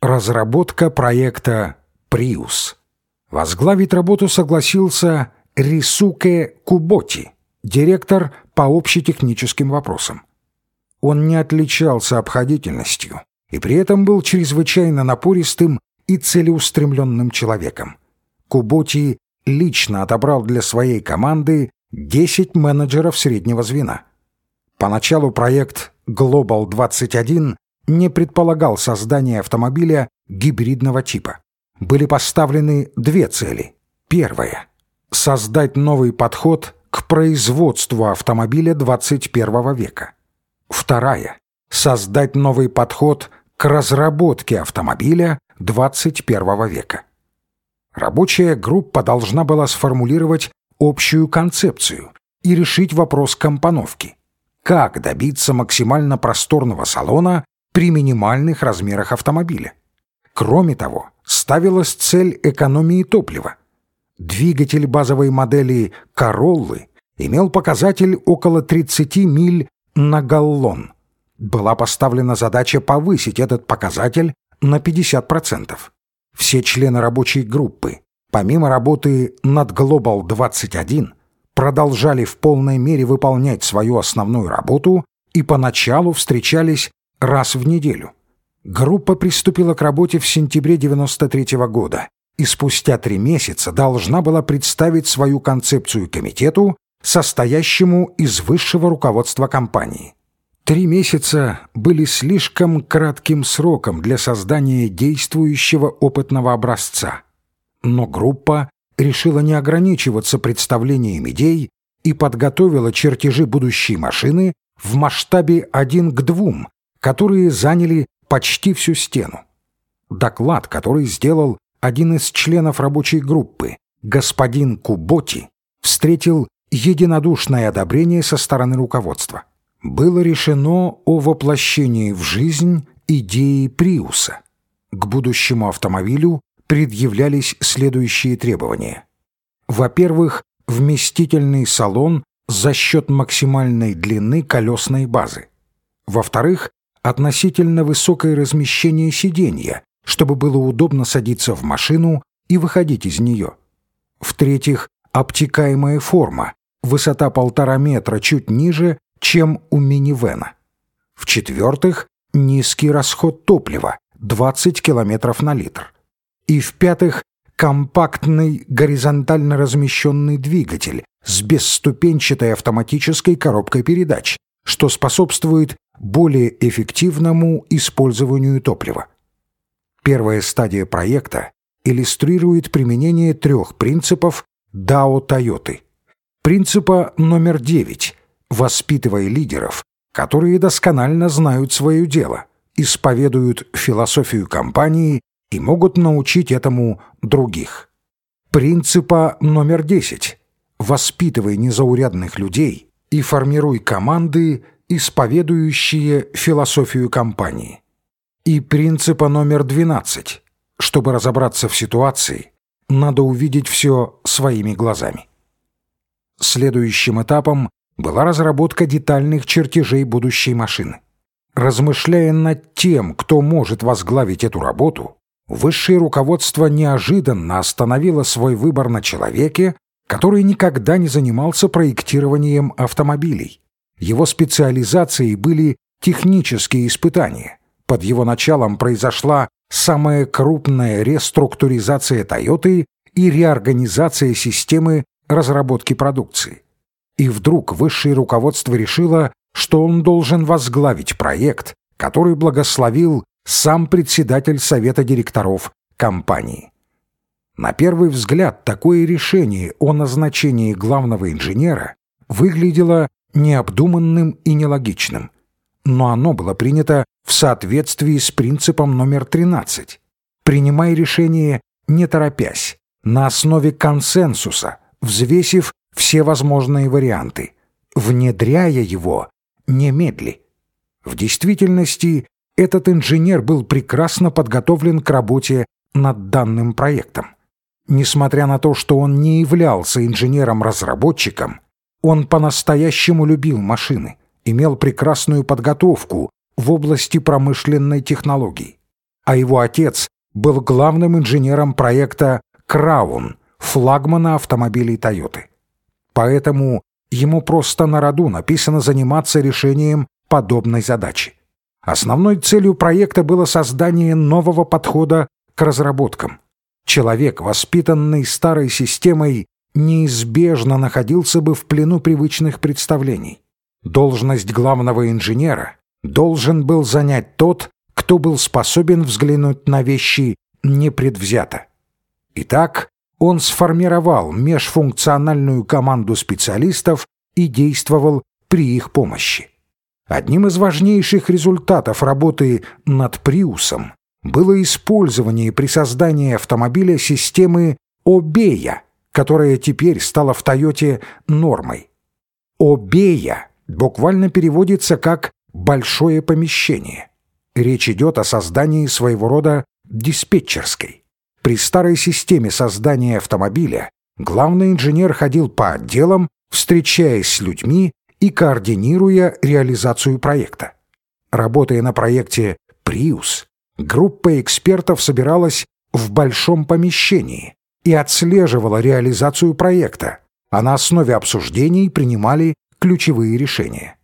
Разработка проекта «Приус». Возглавить работу согласился Рисуке Куботи, директор по общетехническим вопросам. Он не отличался обходительностью и при этом был чрезвычайно напористым и целеустремленным человеком. Куботи лично отобрал для своей команды 10 менеджеров среднего звена. Поначалу проект Global 21 не предполагал создание автомобиля гибридного типа. Были поставлены две цели. Первая – создать новый подход к производству автомобиля 21 века. Вторая – создать новый подход к разработке автомобиля 21 века. Рабочая группа должна была сформулировать общую концепцию и решить вопрос компоновки. Как добиться максимально просторного салона при минимальных размерах автомобиля? Кроме того, ставилась цель экономии топлива. Двигатель базовой модели «Короллы» имел показатель около 30 миль на галлон. Была поставлена задача повысить этот показатель на 50%. Все члены рабочей группы, помимо работы над Global 21, продолжали в полной мере выполнять свою основную работу и поначалу встречались раз в неделю. Группа приступила к работе в сентябре 93 -го года и спустя три месяца должна была представить свою концепцию комитету, состоящему из высшего руководства компании. Три месяца были слишком кратким сроком для создания действующего опытного образца. Но группа решила не ограничиваться представлением идей и подготовила чертежи будущей машины в масштабе один к двум, которые заняли почти всю стену. Доклад, который сделал один из членов рабочей группы, господин Куботи, встретил единодушное одобрение со стороны руководства было решено о воплощении в жизнь идеи Приуса. К будущему автомобилю предъявлялись следующие требования. Во-первых, вместительный салон за счет максимальной длины колесной базы. Во-вторых, относительно высокое размещение сиденья, чтобы было удобно садиться в машину и выходить из нее. В-третьих, обтекаемая форма, высота полтора метра чуть ниже чем у минивэна. В-четвертых, низкий расход топлива – 20 км на литр. И в-пятых, компактный горизонтально размещенный двигатель с бесступенчатой автоматической коробкой передач, что способствует более эффективному использованию топлива. Первая стадия проекта иллюстрирует применение трех принципов DAO Toyota. Принципа номер девять воспитывая лидеров, которые досконально знают свое дело, исповедуют философию компании и могут научить этому других. Принципа номер 10. Воспитывай незаурядных людей и формируй команды, исповедующие философию компании. И принципа номер 12. Чтобы разобраться в ситуации, надо увидеть все своими глазами. Следующим этапом была разработка детальных чертежей будущей машины. Размышляя над тем, кто может возглавить эту работу, высшее руководство неожиданно остановило свой выбор на человеке, который никогда не занимался проектированием автомобилей. Его специализацией были технические испытания. Под его началом произошла самая крупная реструктуризация Toyota и реорганизация системы разработки продукции. И вдруг высшее руководство решило, что он должен возглавить проект, который благословил сам председатель совета директоров компании. На первый взгляд такое решение о назначении главного инженера выглядело необдуманным и нелогичным, но оно было принято в соответствии с принципом номер 13. Принимай решение не торопясь, на основе консенсуса, взвесив все возможные варианты, внедряя его немедли. В действительности этот инженер был прекрасно подготовлен к работе над данным проектом. Несмотря на то, что он не являлся инженером-разработчиком, он по-настоящему любил машины, имел прекрасную подготовку в области промышленной технологии. а его отец был главным инженером проекта «Краун», флагмана автомобилей «Тойоты». Поэтому ему просто на роду написано заниматься решением подобной задачи. Основной целью проекта было создание нового подхода к разработкам. Человек, воспитанный старой системой, неизбежно находился бы в плену привычных представлений. Должность главного инженера должен был занять тот, кто был способен взглянуть на вещи непредвзято. Итак, он сформировал межфункциональную команду специалистов и действовал при их помощи. Одним из важнейших результатов работы над Приусом было использование при создании автомобиля системы Обея, которая теперь стала в Тойоте нормой. Обея буквально переводится как «большое помещение». Речь идет о создании своего рода диспетчерской. При старой системе создания автомобиля главный инженер ходил по отделам, встречаясь с людьми и координируя реализацию проекта. Работая на проекте «Приус», группа экспертов собиралась в большом помещении и отслеживала реализацию проекта, а на основе обсуждений принимали ключевые решения.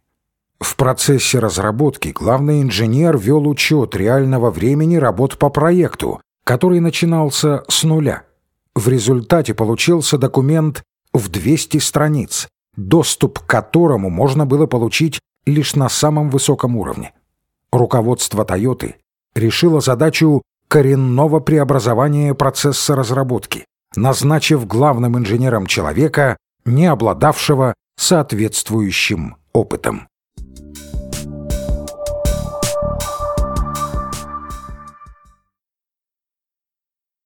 В процессе разработки главный инженер вел учет реального времени работ по проекту, который начинался с нуля. В результате получился документ в 200 страниц, доступ к которому можно было получить лишь на самом высоком уровне. Руководство «Тойоты» решило задачу коренного преобразования процесса разработки, назначив главным инженером человека, не обладавшего соответствующим опытом.